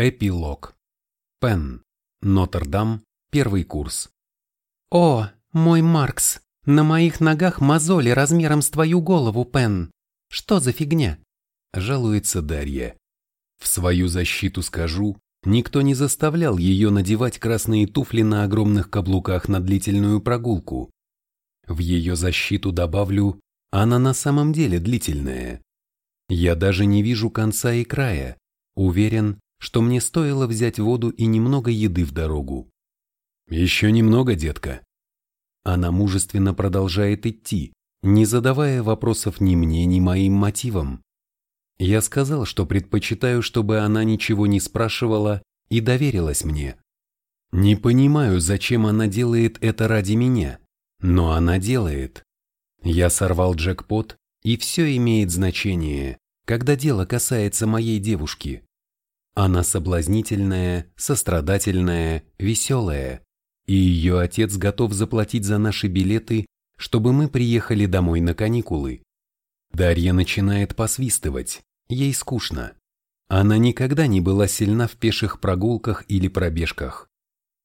Эпилог. Пен. Нотр-Дам. Первый курс. «О, мой Маркс, на моих ногах мозоли размером с твою голову, Пен. Что за фигня?» Жалуется Дарья. В свою защиту скажу, никто не заставлял ее надевать красные туфли на огромных каблуках на длительную прогулку. В ее защиту добавлю, она на самом деле длительная. Я даже не вижу конца и края, уверен, что мне стоило взять воду и немного еды в дорогу. «Еще немного, детка». Она мужественно продолжает идти, не задавая вопросов ни мне, ни моим мотивам. Я сказал, что предпочитаю, чтобы она ничего не спрашивала и доверилась мне. Не понимаю, зачем она делает это ради меня, но она делает. Я сорвал джекпот, и все имеет значение, когда дело касается моей девушки. Она соблазнительная, сострадательная, веселая, и ее отец готов заплатить за наши билеты, чтобы мы приехали домой на каникулы. Дарья начинает посвистывать, ей скучно. Она никогда не была сильна в пеших прогулках или пробежках.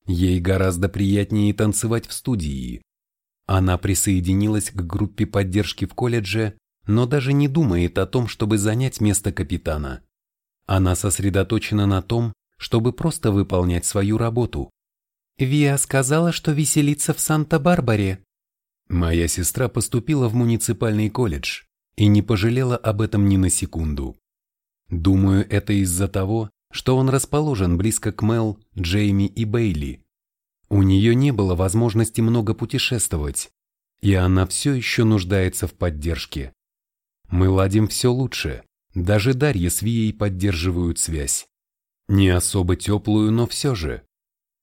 Ей гораздо приятнее танцевать в студии. Она присоединилась к группе поддержки в колледже, но даже не думает о том, чтобы занять место капитана. Она сосредоточена на том, чтобы просто выполнять свою работу. Виа сказала, что веселится в Санта-Барбаре. Моя сестра поступила в муниципальный колледж и не пожалела об этом ни на секунду. Думаю, это из-за того, что он расположен близко к Мел, Джейми и Бейли. У нее не было возможности много путешествовать, и она все еще нуждается в поддержке. Мы ладим все лучше, даже Дарья с Вией поддерживают связь. Не особо теплую, но все же.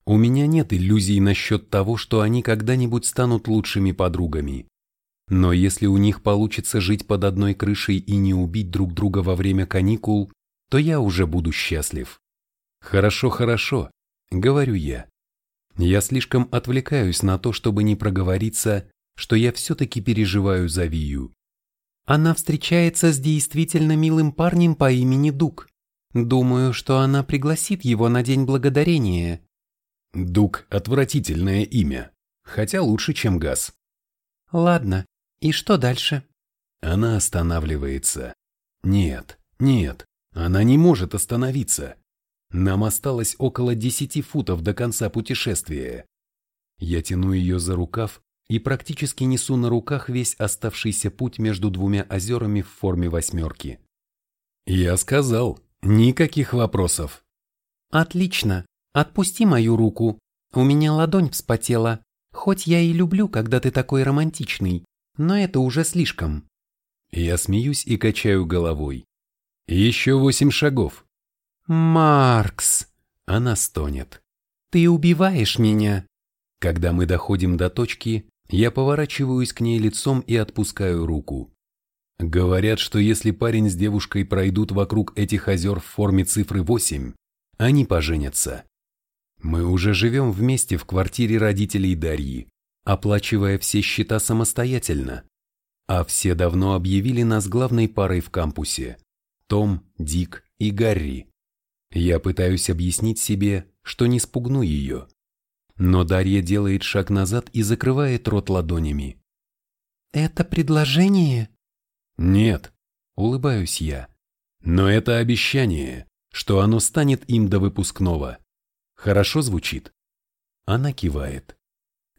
У меня нет иллюзий насчет того, что они когда-нибудь станут лучшими подругами. Но если у них получится жить под одной крышей и не убить друг друга во время каникул, то я уже буду счастлив. Хорошо, хорошо, говорю я. Я слишком отвлекаюсь на то, чтобы не проговориться, что я все-таки переживаю за Вию. Она встречается с действительно милым парнем по имени Дук. Думаю, что она пригласит его на День Благодарения. Дук – отвратительное имя, хотя лучше, чем Газ. Ладно, и что дальше? Она останавливается. Нет, нет, она не может остановиться. Нам осталось около десяти футов до конца путешествия. Я тяну ее за рукав и практически несу на руках весь оставшийся путь между двумя озерами в форме восьмерки. Я сказал, никаких вопросов. Отлично, отпусти мою руку. У меня ладонь вспотела. Хоть я и люблю, когда ты такой романтичный, но это уже слишком. Я смеюсь и качаю головой. Еще восемь шагов. Маркс! Она стонет. Ты убиваешь меня. Когда мы доходим до точки, я поворачиваюсь к ней лицом и отпускаю руку. Говорят, что если парень с девушкой пройдут вокруг этих озер в форме цифры 8, они поженятся. Мы уже живем вместе в квартире родителей Дарьи, оплачивая все счета самостоятельно. А все давно объявили нас главной парой в кампусе. Том, Дик и Гарри. Я пытаюсь объяснить себе, что не спугну ее, но Дарья делает шаг назад и закрывает рот ладонями. «Это предложение?» «Нет», — улыбаюсь я. «Но это обещание, что оно станет им до выпускного. Хорошо звучит?» Она кивает.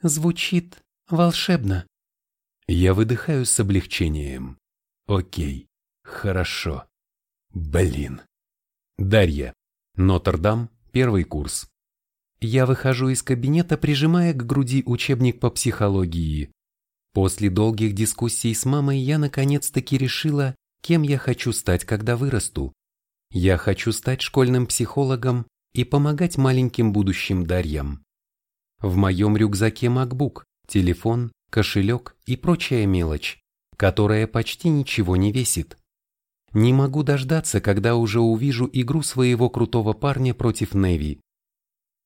«Звучит волшебно». Я выдыхаю с облегчением. «Окей, хорошо. Блин». Дарья. Нотр-Дам, первый курс. Я выхожу из кабинета, прижимая к груди учебник по психологии. После долгих дискуссий с мамой я наконец-таки решила, кем я хочу стать, когда вырасту. Я хочу стать школьным психологом и помогать маленьким будущим Дарьям. В моем рюкзаке MacBook, телефон, кошелек и прочая мелочь, которая почти ничего не весит. Не могу дождаться, когда уже увижу игру своего крутого парня против Неви.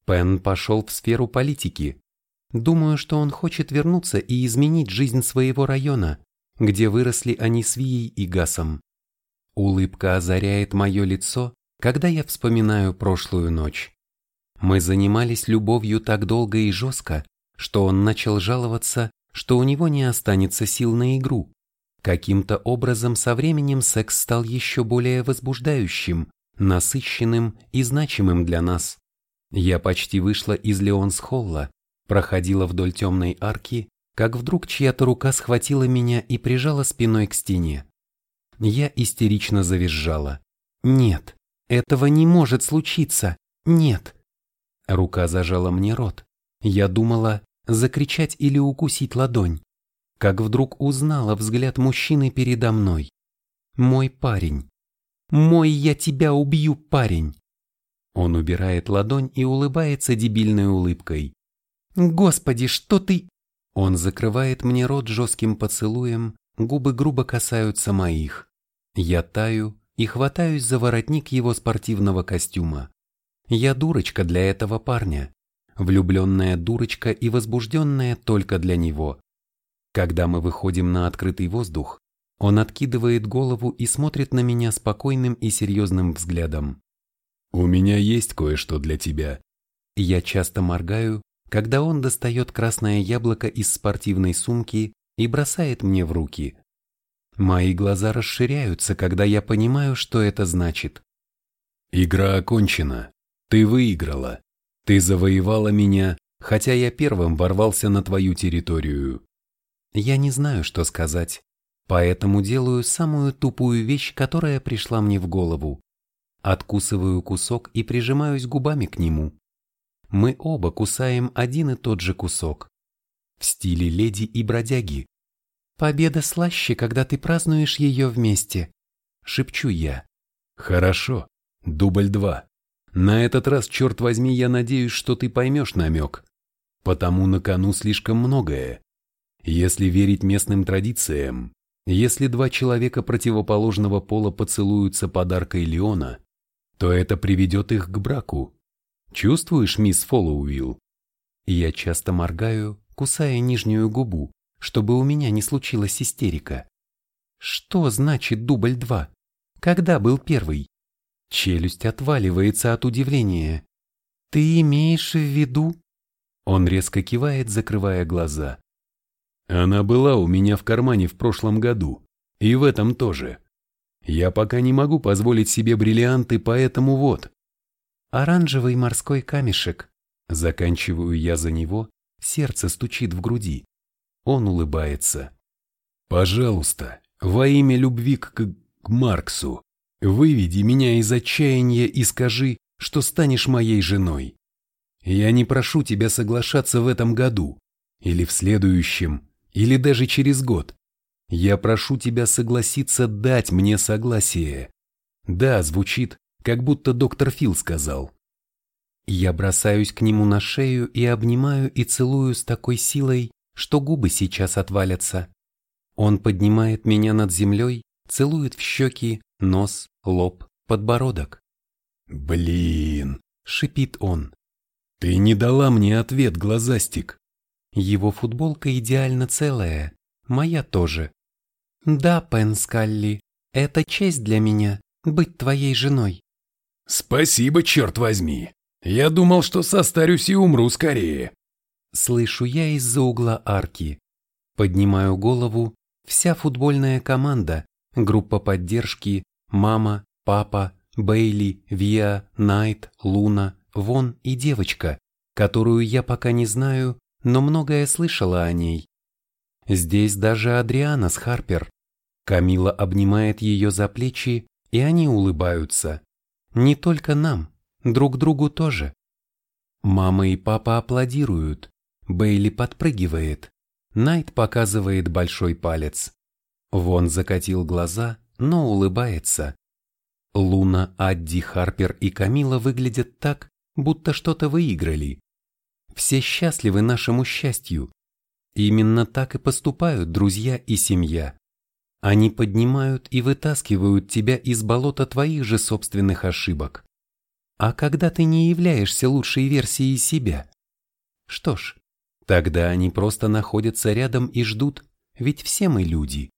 Пен пошел в сферу политики. Думаю, что он хочет вернуться и изменить жизнь своего района, где выросли они с Вией и Гасом. Улыбка озаряет мое лицо, когда я вспоминаю прошлую ночь. Мы занимались любовью так долго и жестко, что он начал жаловаться, что у него не останется сил на игру. Каким-то образом со временем секс стал еще более возбуждающим, насыщенным и значимым для нас. Я почти вышла из Леонс-холла, проходила вдоль темной арки, как вдруг чья-то рука схватила меня и прижала спиной к стене. Я истерично завизжала. «Нет, этого не может случиться! Нет!» Рука зажала мне рот. Я думала, закричать или укусить ладонь, как вдруг узнала взгляд мужчины передо мной. Мой парень. Мой я тебя убью парень. Он убирает ладонь и улыбается дебильной улыбкой. Господи, что ты... Он закрывает мне рот жестким поцелуем, губы грубо касаются моих. Я таю и хватаюсь за воротник его спортивного костюма. Я дурочка для этого парня влюбленная дурочка и возбужденная только для него. Когда мы выходим на открытый воздух, он откидывает голову и смотрит на меня спокойным и серьезным взглядом. «У меня есть кое-что для тебя». Я часто моргаю, когда он достает красное яблоко из спортивной сумки и бросает мне в руки. Мои глаза расширяются, когда я понимаю, что это значит. «Игра окончена. Ты выиграла. Ты завоевала меня, хотя я первым ворвался на твою территорию. Я не знаю, что сказать, поэтому делаю самую тупую вещь, которая пришла мне в голову. Откусываю кусок и прижимаюсь губами к нему. Мы оба кусаем один и тот же кусок. В стиле леди и бродяги. Победа слаще, когда ты празднуешь ее вместе. Шепчу я. Хорошо. Дубль два. На этот раз, черт возьми, я надеюсь, что ты поймешь намек. Потому на кону слишком многое. Если верить местным традициям, если два человека противоположного пола поцелуются подаркой Леона, то это приведет их к браку. Чувствуешь, мисс Фоллоуилл? Я часто моргаю, кусая нижнюю губу, чтобы у меня не случилась истерика. Что значит дубль два? Когда был первый? Челюсть отваливается от удивления. «Ты имеешь в виду?» Он резко кивает, закрывая глаза. «Она была у меня в кармане в прошлом году. И в этом тоже. Я пока не могу позволить себе бриллианты, поэтому вот». «Оранжевый морской камешек». Заканчиваю я за него, сердце стучит в груди. Он улыбается. «Пожалуйста, во имя любви к, к Марксу, Выведи меня из отчаяния и скажи, что станешь моей женой. Я не прошу тебя соглашаться в этом году, или в следующем, или даже через год. Я прошу тебя согласиться дать мне согласие. Да, звучит, как будто доктор Фил сказал. Я бросаюсь к нему на шею и обнимаю и целую с такой силой, что губы сейчас отвалятся. Он поднимает меня над землей, целует в щеки, нос, лоб, подбородок. «Блин!» — шипит он. «Ты не дала мне ответ, глазастик!» Его футболка идеально целая, моя тоже. «Да, Пен Скалли, это честь для меня быть твоей женой». «Спасибо, черт возьми! Я думал, что состарюсь и умру скорее!» Слышу я из-за угла арки. Поднимаю голову, вся футбольная команда, группа поддержки, мама, папа, Бейли, Виа, Найт, Луна, Вон и девочка, которую я пока не знаю, но многое слышала о ней. Здесь даже Адриана с Харпер. Камила обнимает ее за плечи, и они улыбаются. Не только нам, друг другу тоже. Мама и папа аплодируют. Бейли подпрыгивает. Найт показывает большой палец. Вон закатил глаза, но улыбается. Луна, Адди, Харпер и Камила выглядят так, будто что-то выиграли. Все счастливы нашему счастью. Именно так и поступают друзья и семья. Они поднимают и вытаскивают тебя из болота твоих же собственных ошибок. А когда ты не являешься лучшей версией себя? Что ж, тогда они просто находятся рядом и ждут, ведь все мы люди.